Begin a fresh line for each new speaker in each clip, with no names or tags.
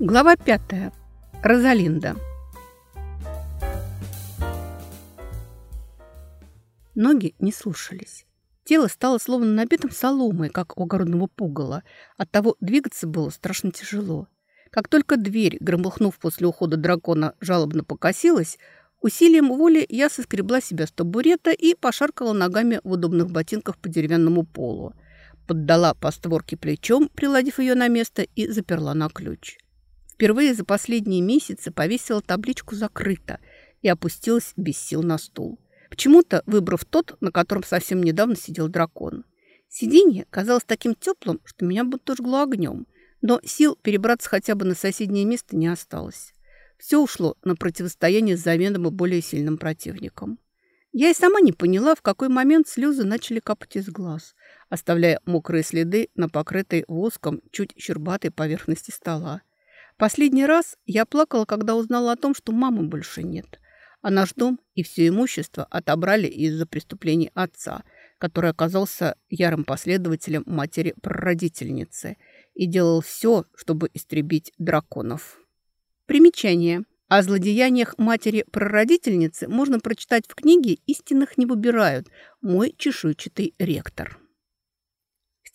Глава пятая. Розалинда. Ноги не слушались. Тело стало словно набитым соломой, как у огородного пугала. Оттого двигаться было страшно тяжело. Как только дверь, громыхнув после ухода дракона, жалобно покосилась, усилием воли я соскребла себя с табурета и пошаркала ногами в удобных ботинках по деревянному полу. Поддала по створке плечом, приладив ее на место, и заперла на ключ. Впервые за последние месяцы повесила табличку «Закрыто» и опустилась без сил на стул. Почему-то выбрав тот, на котором совсем недавно сидел дракон. Сиденье казалось таким теплым, что меня будто жгло огнем, но сил перебраться хотя бы на соседнее место не осталось. Все ушло на противостояние с заведомо более сильным противником. Я и сама не поняла, в какой момент слезы начали капать из глаз, оставляя мокрые следы на покрытой воском чуть щербатой поверхности стола. Последний раз я плакала, когда узнала о том, что мамы больше нет. А наш дом и все имущество отобрали из-за преступлений отца, который оказался ярым последователем матери-прародительницы и делал все, чтобы истребить драконов. Примечание. О злодеяниях матери-прародительницы можно прочитать в книге «Истинных не выбирают» «Мой чешуйчатый ректор».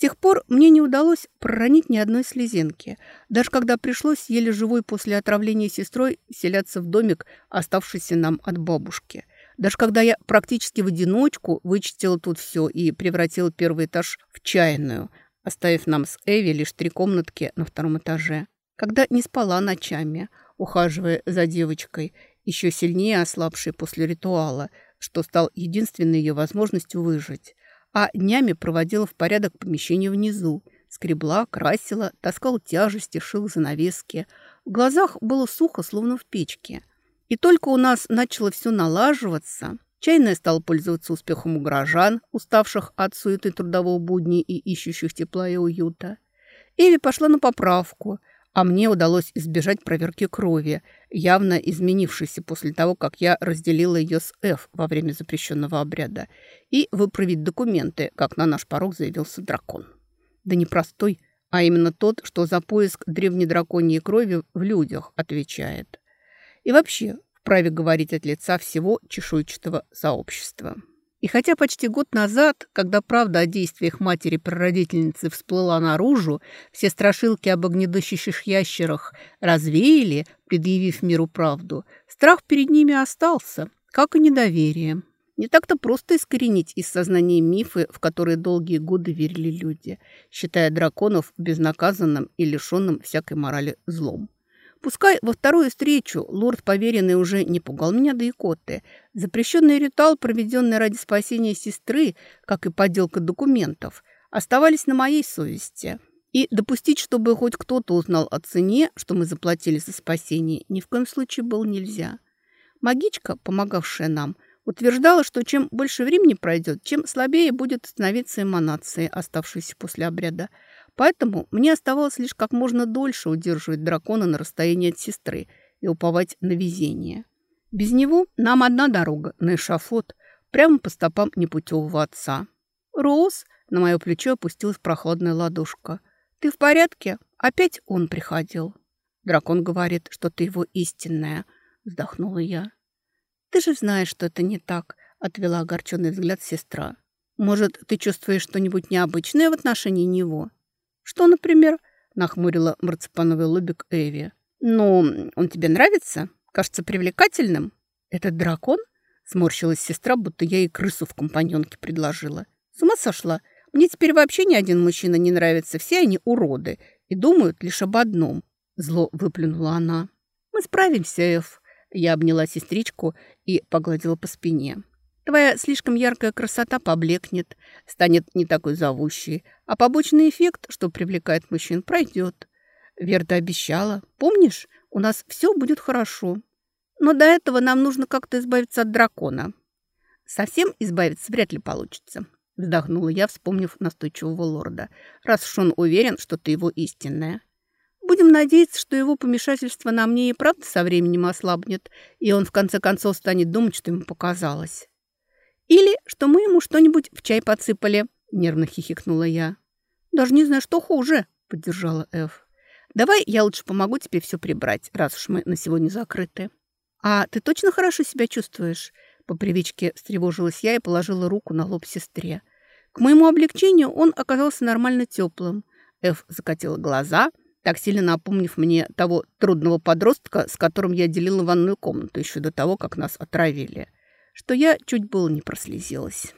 Тех пор мне не удалось проронить ни одной слезинки, даже когда пришлось еле живой после отравления сестрой селяться в домик, оставшийся нам от бабушки. Даже когда я практически в одиночку вычистила тут все и превратила первый этаж в чайную, оставив нам с Эви лишь три комнатки на втором этаже. Когда не спала ночами, ухаживая за девочкой, еще сильнее ослабшей после ритуала, что стал единственной ее возможностью выжить а днями проводила в порядок помещение внизу. Скребла, красила, таскала тяжести, шила занавески. В глазах было сухо, словно в печке. И только у нас начало все налаживаться, чайная стала пользоваться успехом у горожан, уставших от суеты трудового будни и ищущих тепла и уюта. Эви пошла на поправку – а мне удалось избежать проверки крови, явно изменившейся после того, как я разделила ее с Ф во время запрещенного обряда, и выправить документы, как на наш порог заявился дракон. Да не простой, а именно тот, что за поиск древнедраконьей крови в людях отвечает. И вообще вправе говорить от лица всего чешуйчатого сообщества. И хотя почти год назад, когда правда о действиях матери-прародительницы всплыла наружу, все страшилки об огнедышащих ящерах развеяли, предъявив миру правду, страх перед ними остался, как и недоверие. Не так-то просто искоренить из сознания мифы, в которые долгие годы верили люди, считая драконов безнаказанным и лишенным всякой морали злом. Пускай во вторую встречу лорд поверенный уже не пугал меня до икоты. Запрещенный ритуал, проведенный ради спасения сестры, как и подделка документов, оставались на моей совести. И допустить, чтобы хоть кто-то узнал о цене, что мы заплатили за спасение, ни в коем случае было нельзя. Магичка, помогавшая нам, утверждала, что чем больше времени пройдет, чем слабее будет становиться эманация, оставшаяся после обряда – Поэтому мне оставалось лишь как можно дольше удерживать дракона на расстоянии от сестры и уповать на везение. Без него нам одна дорога на эшафот, прямо по стопам непутевого отца. «Роуз!» — на мое плечо опустилась прохладная ладошка. «Ты в порядке? Опять он приходил?» «Дракон говорит, что ты его истинная», — вздохнула я. «Ты же знаешь, что это не так», — отвела огорченный взгляд сестра. «Может, ты чувствуешь что-нибудь необычное в отношении него?» «Что, например?» – нахмурила марципановый лобик Эви. «Ну, он тебе нравится? Кажется привлекательным?» «Этот дракон?» – сморщилась сестра, будто я ей крысу в компаньонке предложила. «С ума сошла? Мне теперь вообще ни один мужчина не нравится. Все они уроды и думают лишь об одном». Зло выплюнула она. «Мы справимся, Эф». Я обняла сестричку и погладила по спине. Твоя слишком яркая красота поблекнет, станет не такой зовущей, а побочный эффект, что привлекает мужчин, пройдет. Верда обещала. Помнишь, у нас все будет хорошо. Но до этого нам нужно как-то избавиться от дракона. Совсем избавиться вряд ли получится, вздохнула я, вспомнив настойчивого лорда, раз уж он уверен, что ты его истинная. Будем надеяться, что его помешательство на мне и правда со временем ослабнет, и он в конце концов станет думать, что ему показалось. Или что мы ему что-нибудь в чай подсыпали, нервно хихикнула я. Даже не знаю, что хуже, поддержала Эф. Давай я лучше помогу тебе все прибрать, раз уж мы на сегодня закрыты. А ты точно хорошо себя чувствуешь? По привычке встревожилась я и положила руку на лоб сестре. К моему облегчению он оказался нормально теплым. Эф закатила глаза, так сильно напомнив мне того трудного подростка, с которым я делила ванную комнату еще до того, как нас отравили, что я чуть было не прослезилась.